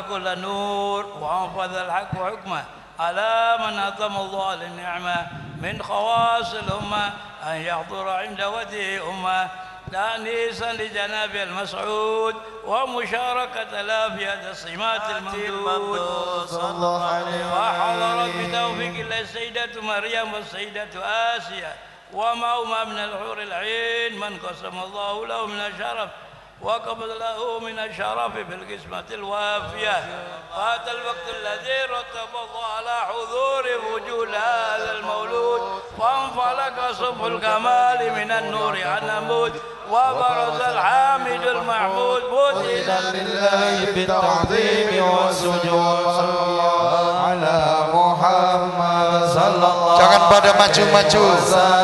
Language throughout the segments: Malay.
كل نور وانفذ الحق حكمه. على من أتم الله للنعمة من خواص الأمة أن يحضر عند وجه أمة. تأنيسا لجناب المسعود ومشاركة لا في هذا الصمات الممدود. صلى الله عليه وحضرت بتوفيق الله السيدة مريم والسيدة آسيا. ومعهما من الحور العين. من قسم الله له من الشرف. وقبض له من الشرف في القسمة الوافية. فات الوقت الذي رتب الله على حضور وجود هذا المولود. فانفلق صبح الكمال من النور عن نمود وبرز الحامد المحمود مدهنا لله بالتعظيم والسجود. صلى الله على محمد صلى الله Jangan pada maju-maju.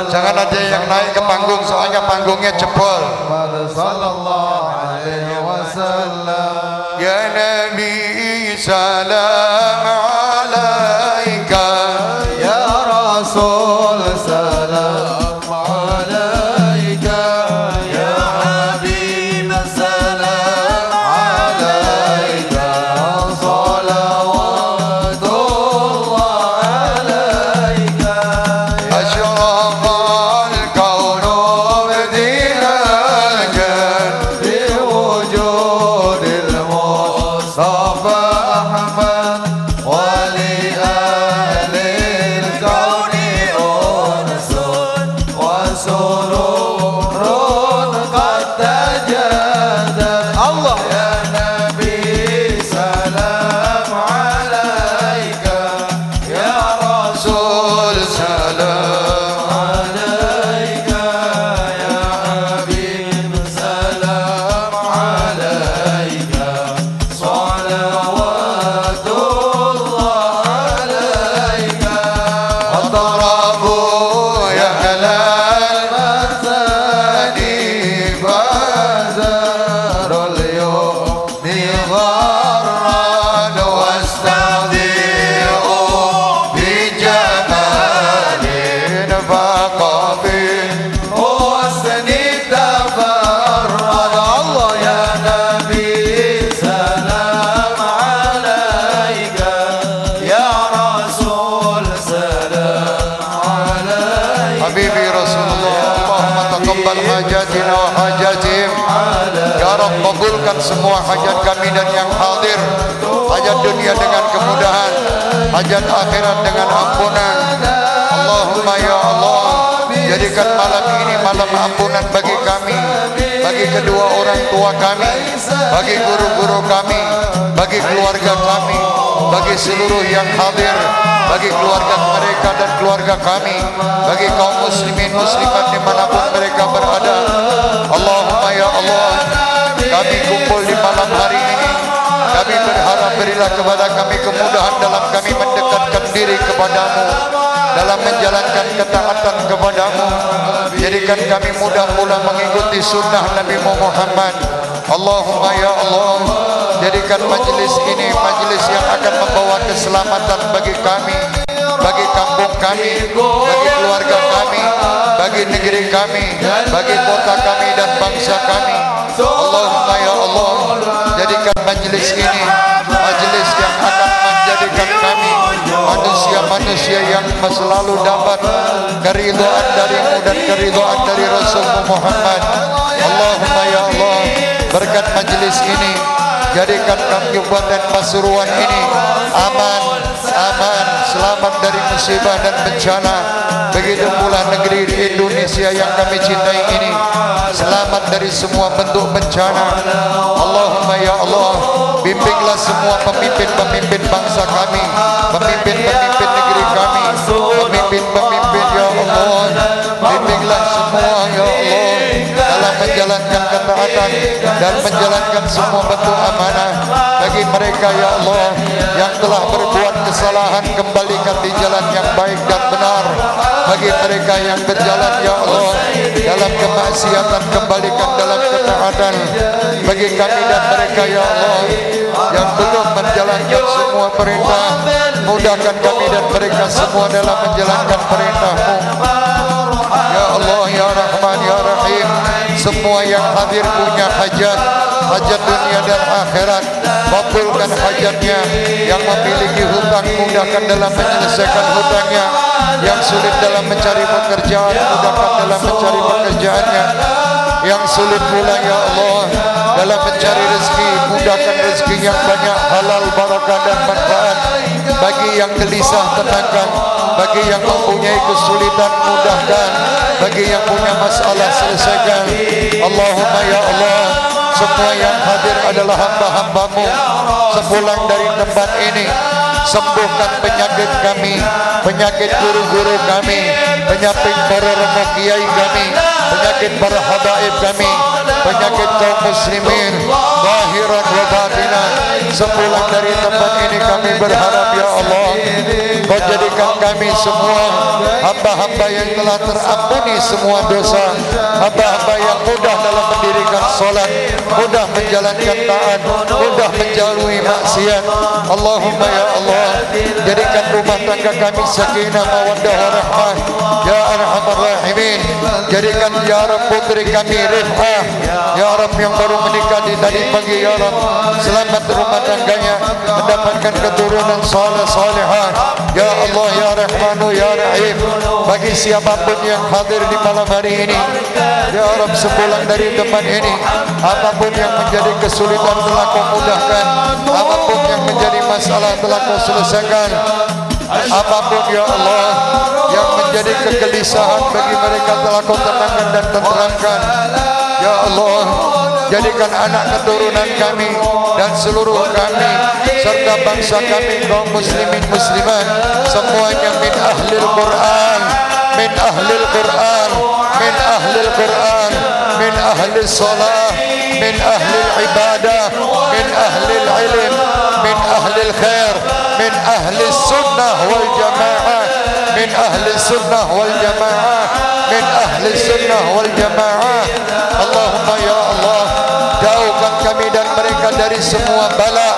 Jangan ada yang naik ke panggung Soalnya panggungnya jebol. محمد سلام Muhammad. Semua hajat kami dan yang hadir. Hajat dunia dengan kemudahan Hajat akhirat dengan ampunan. Allahumma ya Allah Jadikan malam ini malam ampunan bagi kami Bagi kedua orang tua kami Bagi guru-guru kami Bagi keluarga kami Bagi seluruh yang hadir Bagi keluarga mereka dan keluarga kami Bagi kaum muslimin muslimat dimanapun mereka berada. Allahumma ya Allah Kami kumpul di malam hari ini berilah kepada kami kemudahan dalam kami mendekatkan diri kepadamu Dalam menjalankan ketaatan kepadamu. Jadikan kami mudah mula mengikuti sunnah Nabi Muhammad. Allahumma ya Allah Jadikan majlis ini majlis yang akan membawa keselamatan bagi kami Bagi kampung kami Bagi keluarga kami Bagi negeri kami Bagi kota kami dan bangsa kami. Allahumma ya Allah Jadikan majlis ini menjadikan kami Manusia-manusia yang selalu dapat Keridhaan darimu dan keridhaan dari Rasul Muhammad Allahumma ya Allah Berkat majlis ini Jadikan Kabupaten Pasuruan ini aman, aman, selamat dari musibah dan bencana. Begitu pula negeri di Indonesia yang kami cintai ini selamat dari semua bentuk bencana. Allahumma ya Allah, bimbinglah semua pemimpin-pemimpin bangsa kami, pemimpin-pemimpin negeri kami, pemimpin-pemimpin ya Allah, dalam menjalankan ketaatan dan menjalankan semua bentuk amanah bagi mereka ya Allah yang telah berbuat kesalahan kembalikan di jalan yang baik dan benar bagi mereka yang berjalan ya Allah dalam kemaksiatan kembalikan dalam ketaatan bagi kami dan mereka ya Allah yang belum menjalankan semua perintah. Mudahkan kami dan mereka semua dalam menjalankan perintahmu. Ya Allah Ya Rahman Ya Semua yang hadir punya hajat Hajat dunia dan akhirat. Kabulkan hajatnya Yang memiliki hutang Mudahkan dalam menyelesaikan hutangnya Yang sulit dalam mencari pekerjaan Mudahkan dalam mencari pekerjaannya. Yang sulit pula Ya Allah Dalam mencari rezeki Mudahkan rezeki yang banyak Halal, barakah dan manfaat Bagi yang gelisah tenangkan Bagi yang mempunyai kesulitan Mudahkan. Bagi yang punya masalah Selesaikan. Allahumma Ya Allah Semua yang hadir adalah hamba-hambamu. Sepulang dari tempat ini Sembuhkan penyakit kami Penyakit guru-guru kami Penyakit para remuk kiai kami Penyakit para habaib kami Penyakit kaum muslimin Zahiran wa batinan Sepulang dari tempat ini kami berharap Ya Allah Kau jadikan kami semua Hamba-hamba yang telah terampuni semua dosa Hamba-hamba mudah dalam mendirikan solat. Mudah menjalankan taat. Mudah menjalui maksiat. Allahumma ya Allah Jadikan rumah tangga kami sakinah mawadah warahmah Ya arhamar rahimin Jadikan ya putri kami rifah yang baru menikah di tadi pagi Ya Rab Selamat rumah tangganya Mendapatkan keturunan salih salihah Ya Allah Ya Rahmanu Ya Rahim. Bagi siapapun yang hadir di malam hari ini Ya Rab sepulang dari tempat ini Apapun yang menjadi kesulitan telah kau mudahkan. Apapun yang menjadi masalah telah kau selesaikan. Apapun ya Allah Yang menjadi kegelisahan bagi mereka telah kau tenangkan dan tenteramkan Ya Allah Jadikan anak keturunan kami Dan seluruh kami Serta bangsa kami kaum muslimin muslimat Semuanya min ahlil Quran Min ahlil Quran Min ahlil Quran Min ahlil salah Min ahlil ibadah Min ahlil ilm Min ahlil khair Min ahlil sunnah wal jamaah Min ahlil sunnah wal jamaah Min ahlil sunnah wal jamaah Allahumma ya Allah mereka dari semua bala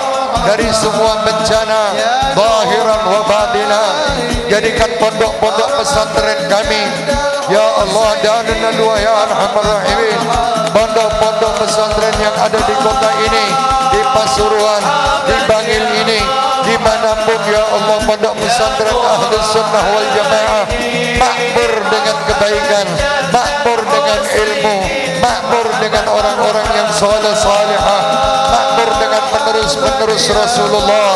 Dari semua bencana Zahiran wa batina. Jadikan pondok-pondok pesantren kami. Ya Allah dan dua ya Arhamar Rahimin. Pondok-pondok pesantren yang ada di kota ini Di Pasuruan Di Bangil ini di manapun ya Allah pondok pesantren ahli sunnah wal jamaah. Makmur dengan kebaikan makmur dengan ilmu makmur dengan orang-orang yang soleh salihah penerus-penerus Rasulullah.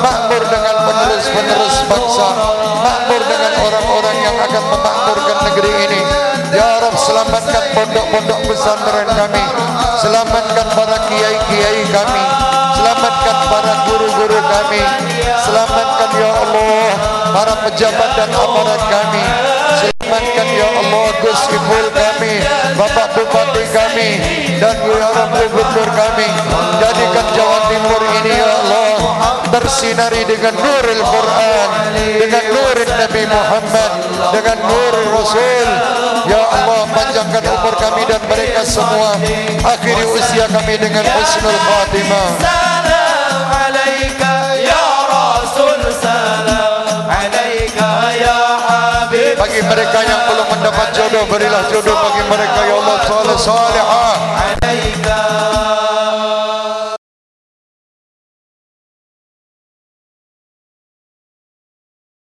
Makmur dengan penerus-penerus bangsa. Makmur dengan orang-orang yang akan memakmurkan negeri ini. Ya Rab selamatkan pondok-pondok pesantren kami. Selamatkan para kiai-kiai kami. Selamatkan para guru-guru kami. Selamatkan Ya Allah Para pejabat dan aparat kami Selamatkan Ya Allah Gus Ibul kami Bapak Bupati kami Dan Ya Rab Gubernur kami. Jadikan Jawa Timur ini Ya Allah Bersinari dengan nuril Quran Dengan nuril Nabi Muhammad Dengan nuril Rasul. Ya Allah panjangkan umur kami dan mereka semua. Akhiri usia kami dengan husnul khatimah mereka yang belum mendapat jodoh berilah jodoh bagi mereka ya Allah. Salih salihah.